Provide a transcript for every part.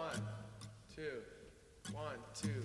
One, two, one, two,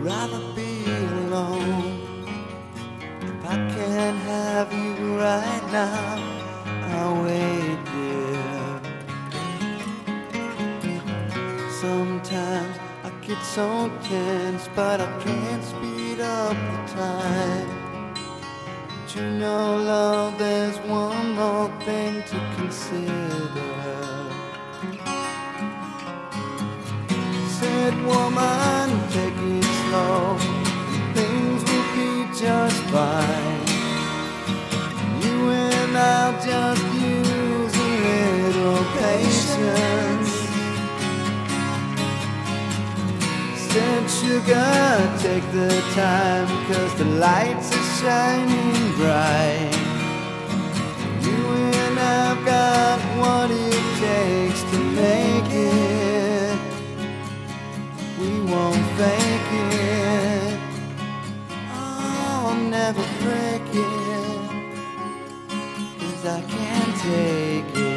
rather be alone. If I can't have you right now, I'll wait, dear. Sometimes I get so tense, but I can't speed up the time. But you know, love, there's one more thing to consider. Said woman, sugar, take the time, cause the lights are shining bright. You and I've got what it takes to make it. We won't fake it. Oh, I'll never break it. Cause I can't take it.